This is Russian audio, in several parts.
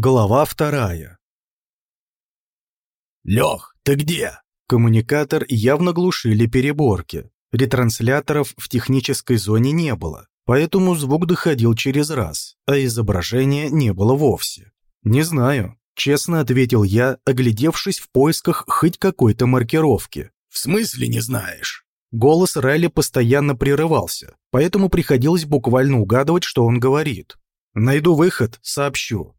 Глава вторая. «Лех, ты где?» Коммуникатор явно глушили переборки. Ретрансляторов в технической зоне не было, поэтому звук доходил через раз, а изображения не было вовсе. «Не знаю», — честно ответил я, оглядевшись в поисках хоть какой-то маркировки. «В смысле не знаешь?» Голос Райли постоянно прерывался, поэтому приходилось буквально угадывать, что он говорит. «Найду выход, сообщу»,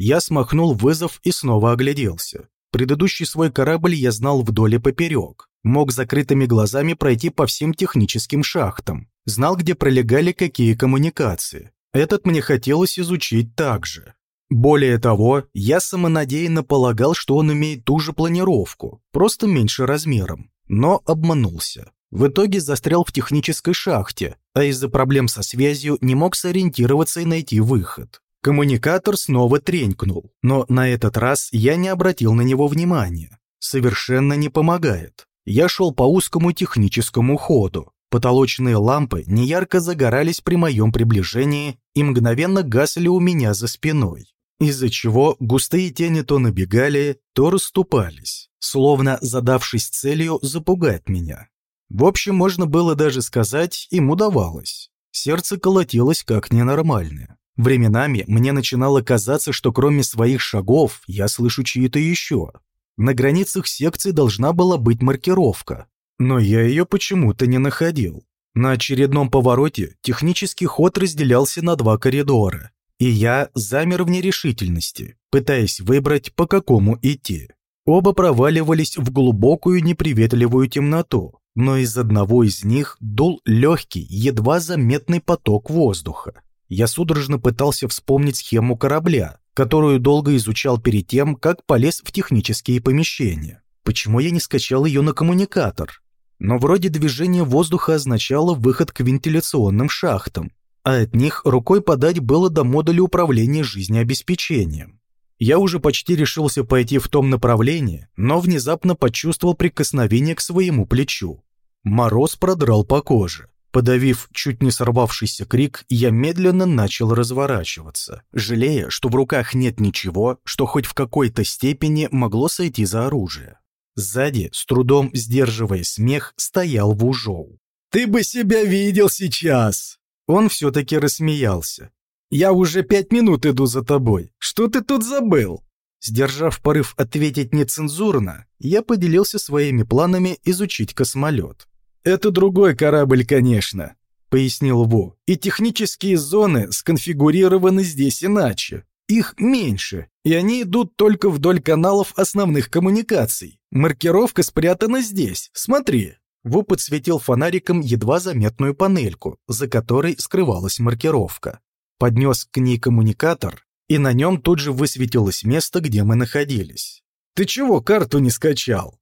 я смахнул вызов и снова огляделся. Предыдущий свой корабль я знал вдоль и поперек. Мог закрытыми глазами пройти по всем техническим шахтам. Знал, где пролегали какие коммуникации. Этот мне хотелось изучить также. Более того, я самонадеянно полагал, что он имеет ту же планировку, просто меньше размером. Но обманулся. В итоге застрял в технической шахте, а из-за проблем со связью не мог сориентироваться и найти выход. Коммуникатор снова тренькнул, но на этот раз я не обратил на него внимания. Совершенно не помогает. Я шел по узкому техническому ходу. Потолочные лампы неярко загорались при моем приближении и мгновенно гасли у меня за спиной, из-за чего густые тени то набегали, то расступались, словно задавшись целью запугать меня. В общем, можно было даже сказать, им удавалось. Сердце колотилось как ненормальное. Временами мне начинало казаться, что кроме своих шагов я слышу чьи-то еще. На границах секции должна была быть маркировка, но я ее почему-то не находил. На очередном повороте технический ход разделялся на два коридора, и я замер в нерешительности, пытаясь выбрать, по какому идти. Оба проваливались в глубокую неприветливую темноту, но из одного из них дул легкий, едва заметный поток воздуха. Я судорожно пытался вспомнить схему корабля, которую долго изучал перед тем, как полез в технические помещения. Почему я не скачал ее на коммуникатор? Но вроде движение воздуха означало выход к вентиляционным шахтам, а от них рукой подать было до модуля управления жизнеобеспечением. Я уже почти решился пойти в том направлении, но внезапно почувствовал прикосновение к своему плечу. Мороз продрал по коже. Подавив чуть не сорвавшийся крик, я медленно начал разворачиваться, жалея, что в руках нет ничего, что хоть в какой-то степени могло сойти за оружие. Сзади, с трудом сдерживая смех, стоял Вужоу. «Ты бы себя видел сейчас!» Он все-таки рассмеялся. «Я уже пять минут иду за тобой. Что ты тут забыл?» Сдержав порыв ответить нецензурно, я поделился своими планами изучить космолет. «Это другой корабль, конечно», — пояснил Ву. «И технические зоны сконфигурированы здесь иначе. Их меньше, и они идут только вдоль каналов основных коммуникаций. Маркировка спрятана здесь, смотри». Ву подсветил фонариком едва заметную панельку, за которой скрывалась маркировка. Поднес к ней коммуникатор, и на нем тут же высветилось место, где мы находились. «Ты чего карту не скачал?»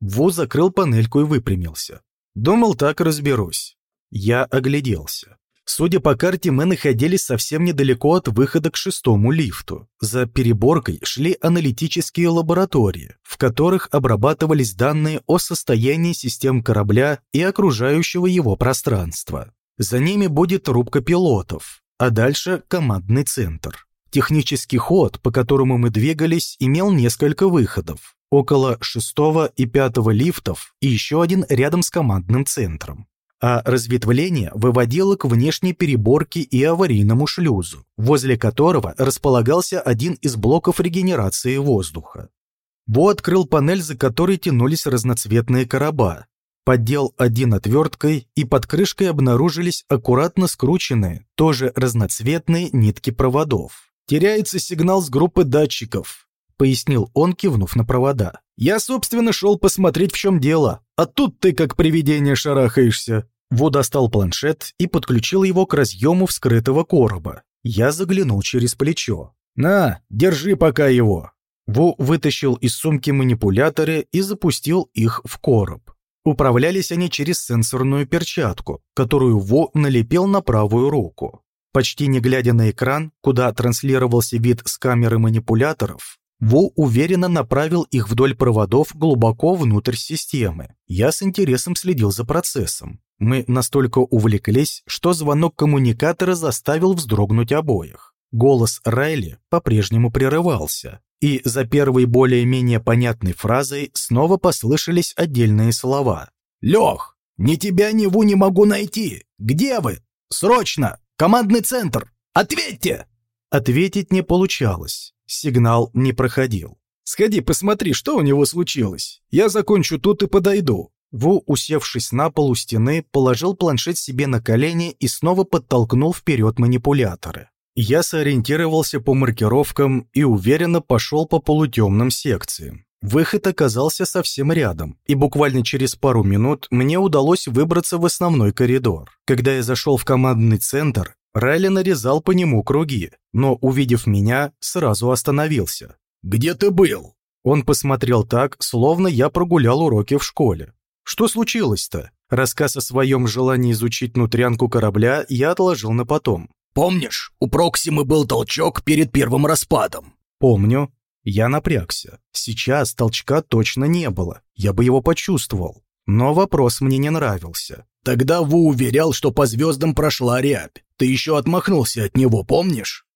Ву закрыл панельку и выпрямился. Думал, так разберусь. Я огляделся. Судя по карте, мы находились совсем недалеко от выхода к шестому лифту. За переборкой шли аналитические лаборатории, в которых обрабатывались данные о состоянии систем корабля и окружающего его пространства. За ними будет рубка пилотов, а дальше командный центр. Технический ход, по которому мы двигались, имел несколько выходов около шестого и пятого лифтов и еще один рядом с командным центром. А разветвление выводило к внешней переборке и аварийному шлюзу, возле которого располагался один из блоков регенерации воздуха. Бо открыл панель, за которой тянулись разноцветные короба, поддел один отверткой, и под крышкой обнаружились аккуратно скрученные, тоже разноцветные нитки проводов. Теряется сигнал с группы датчиков, пояснил он, кивнув на провода. «Я, собственно, шел посмотреть, в чем дело. А тут ты как привидение шарахаешься». Во достал планшет и подключил его к разъему вскрытого короба. Я заглянул через плечо. «На, держи пока его». Во вытащил из сумки манипуляторы и запустил их в короб. Управлялись они через сенсорную перчатку, которую Во налепил на правую руку. Почти не глядя на экран, куда транслировался вид с камеры манипуляторов, Ву уверенно направил их вдоль проводов глубоко внутрь системы. Я с интересом следил за процессом. Мы настолько увлеклись, что звонок коммуникатора заставил вздрогнуть обоих. Голос Райли по-прежнему прерывался, и за первой более-менее понятной фразой снова послышались отдельные слова. «Лех, ни тебя, ни Ву не могу найти! Где вы? Срочно! Командный центр! Ответьте!» Ответить не получалось, сигнал не проходил. «Сходи, посмотри, что у него случилось. Я закончу тут и подойду». Ву, усевшись на полу стены, положил планшет себе на колени и снова подтолкнул вперед манипуляторы. Я сориентировался по маркировкам и уверенно пошел по полутемным секциям. Выход оказался совсем рядом, и буквально через пару минут мне удалось выбраться в основной коридор. Когда я зашел в командный центр, Райли нарезал по нему круги, но, увидев меня, сразу остановился. «Где ты был?» Он посмотрел так, словно я прогулял уроки в школе. «Что случилось-то?» Рассказ о своем желании изучить внутрянку корабля я отложил на потом. «Помнишь, у Проксимы был толчок перед первым распадом?» «Помню». Я напрягся. Сейчас толчка точно не было. Я бы его почувствовал. Но вопрос мне не нравился. «Тогда Ву уверял, что по звездам прошла рябь. Ты еще отмахнулся от него, помнишь?»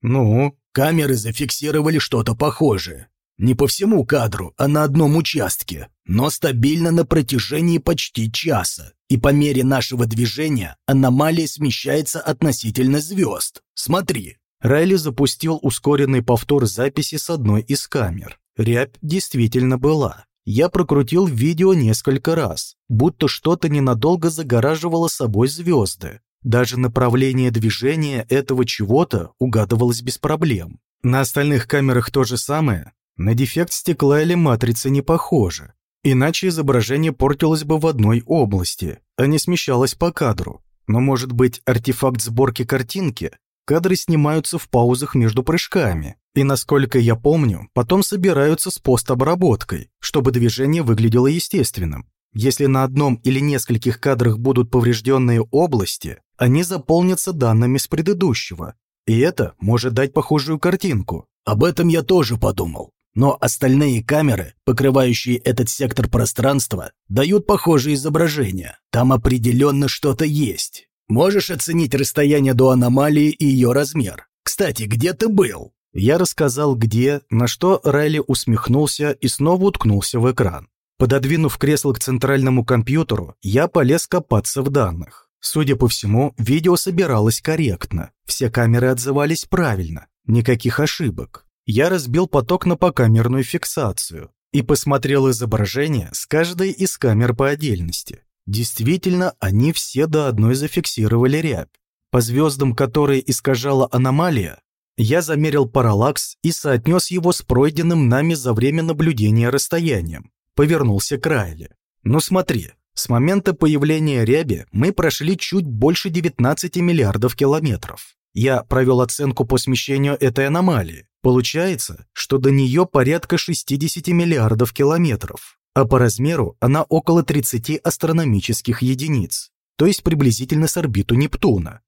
«Ну?» Камеры зафиксировали что-то похожее. Не по всему кадру, а на одном участке, но стабильно на протяжении почти часа. И по мере нашего движения аномалия смещается относительно звезд. Смотри. Райли запустил ускоренный повтор записи с одной из камер. Рябь действительно была. Я прокрутил видео несколько раз, будто что-то ненадолго загораживало собой звезды. Даже направление движения этого чего-то угадывалось без проблем. На остальных камерах то же самое, на дефект стекла или матрицы не похоже. Иначе изображение портилось бы в одной области, а не смещалось по кадру. Но может быть артефакт сборки картинки? Кадры снимаются в паузах между прыжками. И насколько я помню, потом собираются с постобработкой, чтобы движение выглядело естественным. Если на одном или нескольких кадрах будут поврежденные области, они заполнятся данными с предыдущего. И это может дать похожую картинку. Об этом я тоже подумал. Но остальные камеры, покрывающие этот сектор пространства, дают похожие изображения. Там определенно что-то есть. Можешь оценить расстояние до аномалии и ее размер. Кстати, где ты был? Я рассказал, где, на что Райли усмехнулся и снова уткнулся в экран. Пододвинув кресло к центральному компьютеру, я полез копаться в данных. Судя по всему, видео собиралось корректно. Все камеры отзывались правильно. Никаких ошибок я разбил поток на покамерную фиксацию и посмотрел изображение с каждой из камер по отдельности. Действительно, они все до одной зафиксировали рябь. По звездам, которые искажала аномалия, я замерил параллакс и соотнес его с пройденным нами за время наблюдения расстоянием. Повернулся к Райле. «Ну смотри, с момента появления ряби мы прошли чуть больше 19 миллиардов километров. Я провел оценку по смещению этой аномалии. Получается, что до нее порядка 60 миллиардов километров, а по размеру она около 30 астрономических единиц, то есть приблизительно с орбиту Нептуна.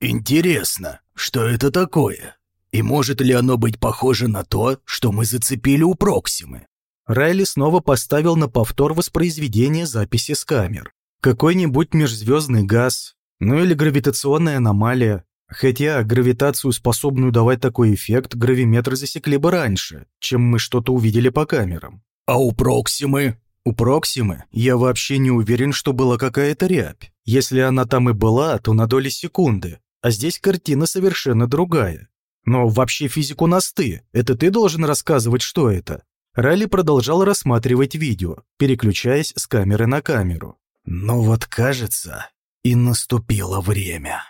Интересно, что это такое? И может ли оно быть похоже на то, что мы зацепили у Проксимы? Райли снова поставил на повтор воспроизведение записи с камер. Какой-нибудь межзвездный газ, ну или гравитационная аномалия, Хотя гравитацию, способную давать такой эффект, гравиметры засекли бы раньше, чем мы что-то увидели по камерам. А у Проксимы? У Проксимы я вообще не уверен, что была какая-то рябь. Если она там и была, то на доли секунды. А здесь картина совершенно другая. Но вообще физику нас ты. Это ты должен рассказывать, что это. Ралли продолжал рассматривать видео, переключаясь с камеры на камеру. «Ну вот, кажется, и наступило время».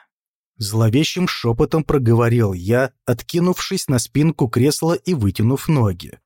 Зловещим шепотом проговорил я, откинувшись на спинку кресла и вытянув ноги.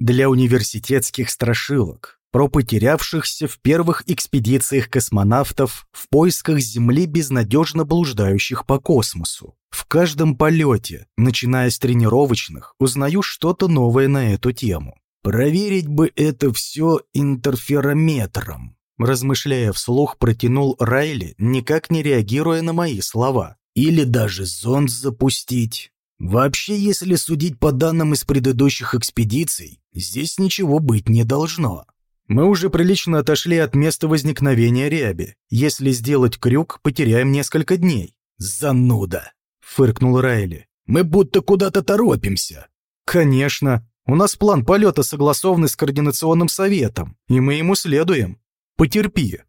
Для университетских страшилок, про потерявшихся в первых экспедициях космонавтов в поисках Земли безнадежно блуждающих по космосу. В каждом полете, начиная с тренировочных, узнаю что-то новое на эту тему. Проверить бы это все интерферометром. Размышляя вслух, протянул Райли, никак не реагируя на мои слова. Или даже зонд запустить. Вообще, если судить по данным из предыдущих экспедиций, здесь ничего быть не должно. Мы уже прилично отошли от места возникновения ряби. Если сделать крюк, потеряем несколько дней. «Зануда!» — фыркнул Райли. Мы будто куда-то торопимся». «Конечно. У нас план полета согласованный с Координационным советом, и мы ему следуем. Потерпи».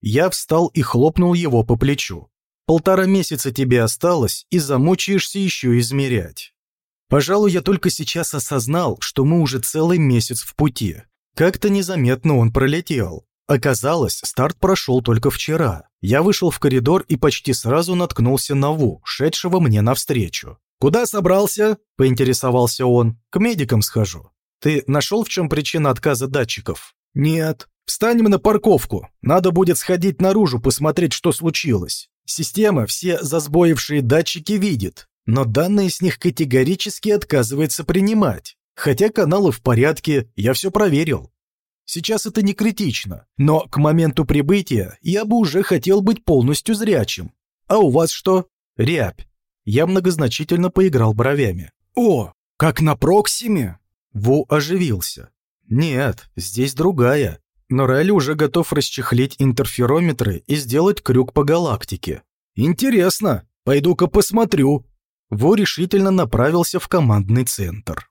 Я встал и хлопнул его по плечу. «Полтора месяца тебе осталось, и замучаешься еще измерять». Пожалуй, я только сейчас осознал, что мы уже целый месяц в пути. Как-то незаметно он пролетел. Оказалось, старт прошел только вчера. Я вышел в коридор и почти сразу наткнулся на Ву, шедшего мне навстречу. «Куда собрался?» – поинтересовался он. «К медикам схожу». «Ты нашел, в чем причина отказа датчиков?» «Нет». «Встанем на парковку. Надо будет сходить наружу, посмотреть, что случилось. Система все засбоившие датчики видит, но данные с них категорически отказывается принимать. Хотя каналы в порядке, я все проверил. Сейчас это не критично, но к моменту прибытия я бы уже хотел быть полностью зрячим. А у вас что? Рябь. Я многозначительно поиграл бровями. О, как на Проксиме? Ву оживился. Нет, здесь другая. Но Райли уже готов расчехлить интерферометры и сделать крюк по галактике. Интересно, пойду-ка посмотрю. Ву решительно направился в командный центр.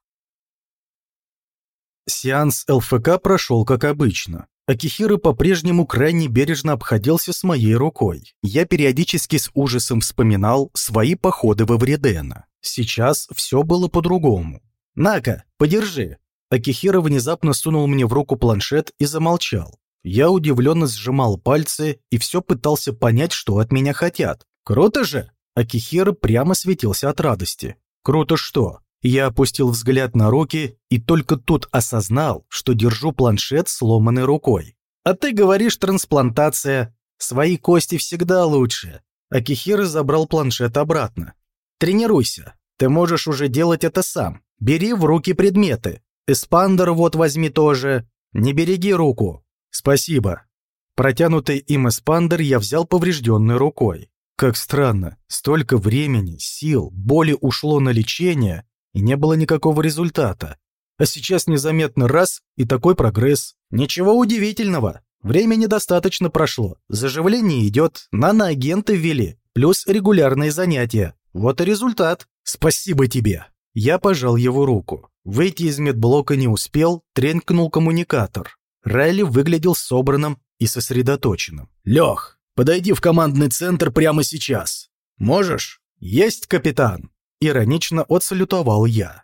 Сеанс ЛФК прошел как обычно. Акихира по-прежнему крайне бережно обходился с моей рукой. Я периодически с ужасом вспоминал свои походы во Вредена. Сейчас все было по-другому. «На-ка, подержи!» Акихира внезапно сунул мне в руку планшет и замолчал. Я удивленно сжимал пальцы и все пытался понять, что от меня хотят. «Круто же!» Акихира прямо светился от радости. «Круто что? Я опустил взгляд на руки и только тут осознал, что держу планшет сломанной рукой. «А ты говоришь трансплантация. Свои кости всегда лучше». Акихира забрал планшет обратно. «Тренируйся. Ты можешь уже делать это сам. Бери в руки предметы. Эспандер вот возьми тоже. Не береги руку». «Спасибо». Протянутый им эспандер я взял поврежденной рукой. Как странно, столько времени, сил, боли ушло на лечение, и не было никакого результата. А сейчас незаметно раз, и такой прогресс. Ничего удивительного. Времени достаточно прошло. Заживление идет, наноагенты ввели, плюс регулярные занятия. Вот и результат. Спасибо тебе. Я пожал его руку. Выйти из медблока не успел, тренькнул коммуникатор. Райли выглядел собранным и сосредоточенным. «Лех, подойди в командный центр прямо сейчас. Можешь?» «Есть, капитан!» Иронично отсалютовал я.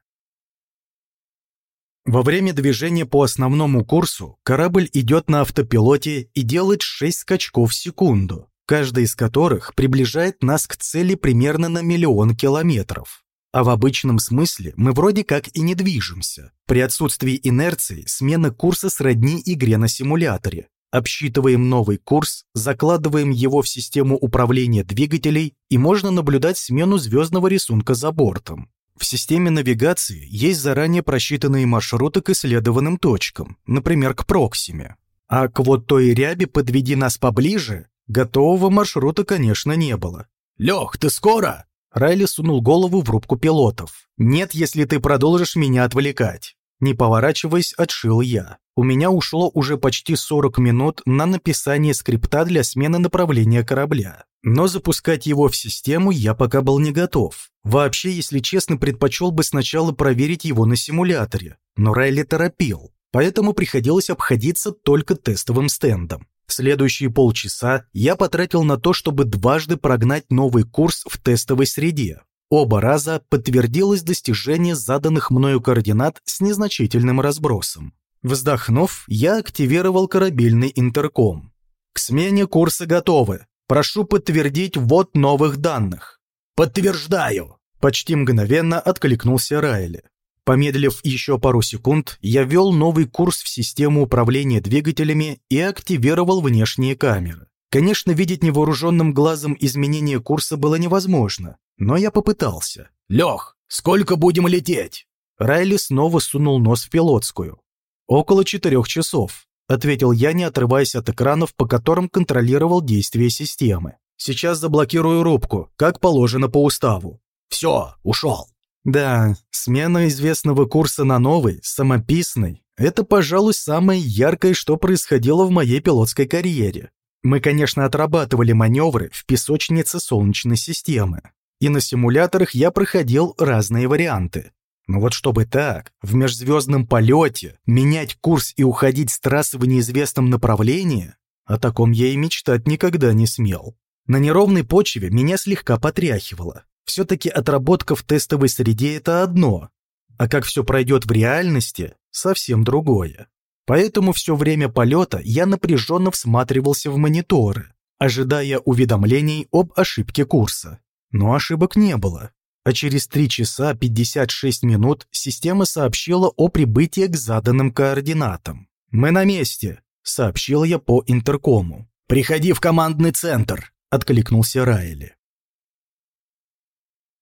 Во время движения по основному курсу корабль идет на автопилоте и делает 6 скачков в секунду, каждый из которых приближает нас к цели примерно на миллион километров. А в обычном смысле мы вроде как и не движемся. При отсутствии инерции смена курса сродни игре на симуляторе. Обсчитываем новый курс, закладываем его в систему управления двигателей и можно наблюдать смену звездного рисунка за бортом. В системе навигации есть заранее просчитанные маршруты к исследованным точкам, например, к Проксиме. А к вот той ряби «подведи нас поближе» готового маршрута, конечно, не было. «Лех, ты скоро?» Райли сунул голову в рубку пилотов. «Нет, если ты продолжишь меня отвлекать». Не поворачиваясь, отшил я. У меня ушло уже почти 40 минут на написание скрипта для смены направления корабля. Но запускать его в систему я пока был не готов. Вообще, если честно, предпочел бы сначала проверить его на симуляторе. Но Райли торопил, поэтому приходилось обходиться только тестовым стендом. Следующие полчаса я потратил на то, чтобы дважды прогнать новый курс в тестовой среде. Оба раза подтвердилось достижение заданных мною координат с незначительным разбросом. Вздохнув, я активировал корабельный интерком. «К смене курса готовы. Прошу подтвердить ввод новых данных». «Подтверждаю!» Почти мгновенно откликнулся Райли. Помедлив еще пару секунд, я ввел новый курс в систему управления двигателями и активировал внешние камеры. Конечно, видеть невооруженным глазом изменение курса было невозможно, но я попытался. «Лех, сколько будем лететь?» Райли снова сунул нос в пилотскую. «Около четырех часов», — ответил я, не отрываясь от экранов, по которым контролировал действие системы. «Сейчас заблокирую рубку, как положено по уставу». «Все, ушел». Да, смена известного курса на новый, самописный, это, пожалуй, самое яркое, что происходило в моей пилотской карьере. Мы, конечно, отрабатывали маневры в песочнице Солнечной системы, и на симуляторах я проходил разные варианты. Но вот чтобы так, в межзвездном полете, менять курс и уходить с трассы в неизвестном направлении, о таком я и мечтать никогда не смел. На неровной почве меня слегка потряхивало. Все-таки отработка в тестовой среде – это одно, а как все пройдет в реальности – совсем другое. Поэтому все время полета я напряженно всматривался в мониторы, ожидая уведомлений об ошибке курса. Но ошибок не было. А через 3 часа 56 минут система сообщила о прибытии к заданным координатам. «Мы на месте», — сообщил я по интеркому. «Приходи в командный центр», — откликнулся Райли.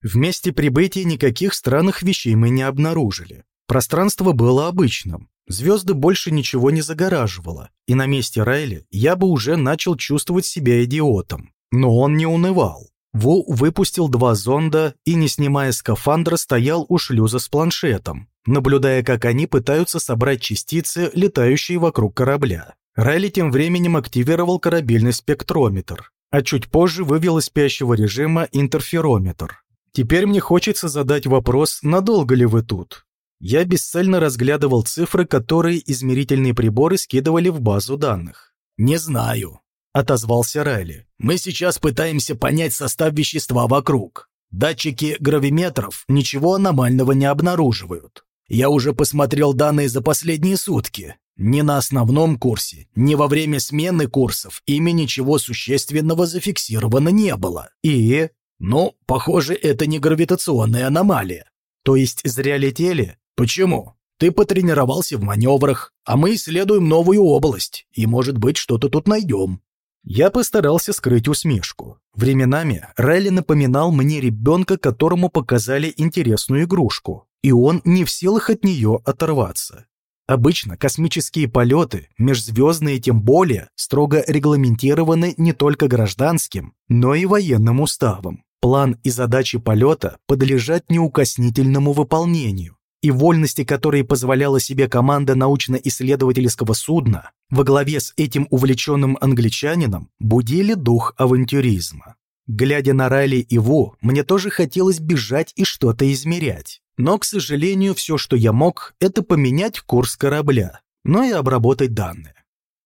В месте прибытия никаких странных вещей мы не обнаружили. Пространство было обычным, звезды больше ничего не загораживало, и на месте Райли я бы уже начал чувствовать себя идиотом. Но он не унывал. Ву выпустил два зонда и, не снимая скафандра, стоял у шлюза с планшетом, наблюдая, как они пытаются собрать частицы, летающие вокруг корабля. Райли тем временем активировал корабельный спектрометр, а чуть позже вывел из спящего режима интерферометр. Теперь мне хочется задать вопрос, надолго ли вы тут? Я бесцельно разглядывал цифры, которые измерительные приборы скидывали в базу данных. «Не знаю», — отозвался Райли. «Мы сейчас пытаемся понять состав вещества вокруг. Датчики гравиметров ничего аномального не обнаруживают. Я уже посмотрел данные за последние сутки. Ни на основном курсе, ни во время смены курсов ими ничего существенного зафиксировано не было. И ну, похоже, это не гравитационная аномалия. То есть зря летели? Почему? Ты потренировался в маневрах, а мы исследуем новую область, и, может быть, что-то тут найдем. Я постарался скрыть усмешку. Временами Райли напоминал мне ребенка, которому показали интересную игрушку, и он не в силах от нее оторваться. Обычно космические полеты, межзвездные тем более, строго регламентированы не только гражданским, но и военным уставом. План и задачи полета подлежат неукоснительному выполнению, и вольности, которые позволяла себе команда научно-исследовательского судна во главе с этим увлеченным англичанином, будили дух авантюризма. Глядя на Райли и Ву, мне тоже хотелось бежать и что-то измерять. Но, к сожалению, все, что я мог, это поменять курс корабля, но и обработать данные.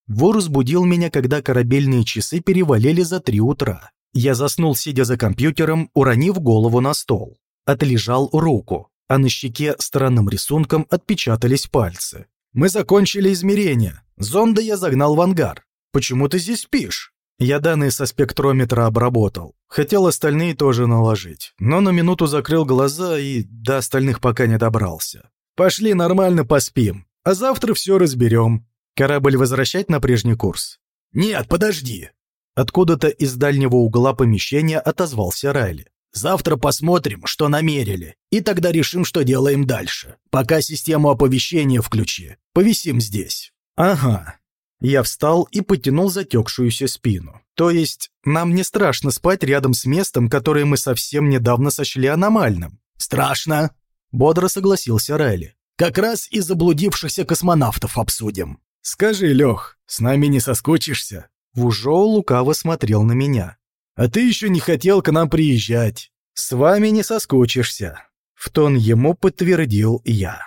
Ву разбудил меня, когда корабельные часы перевалили за три утра. Я заснул, сидя за компьютером, уронив голову на стол. Отлежал руку, а на щеке странным рисунком отпечатались пальцы. «Мы закончили измерения. Зонда я загнал в ангар. Почему ты здесь спишь?» Я данные со спектрометра обработал. Хотел остальные тоже наложить, но на минуту закрыл глаза и до остальных пока не добрался. «Пошли нормально поспим, а завтра все разберем. Корабль возвращать на прежний курс?» «Нет, подожди. Откуда-то из дальнего угла помещения отозвался Райли. «Завтра посмотрим, что намерили, и тогда решим, что делаем дальше. Пока систему оповещения включи. Повисим здесь». «Ага». Я встал и потянул затекшуюся спину. То есть, нам не страшно спать рядом с местом, которое мы совсем недавно сочли аномальным. «Страшно», — бодро согласился Райли. «Как раз и заблудившихся космонавтов обсудим». «Скажи, Лех, с нами не соскучишься?» Вужоу лукаво смотрел на меня. «А ты еще не хотел к нам приезжать. С вами не соскучишься», — в тон ему подтвердил я.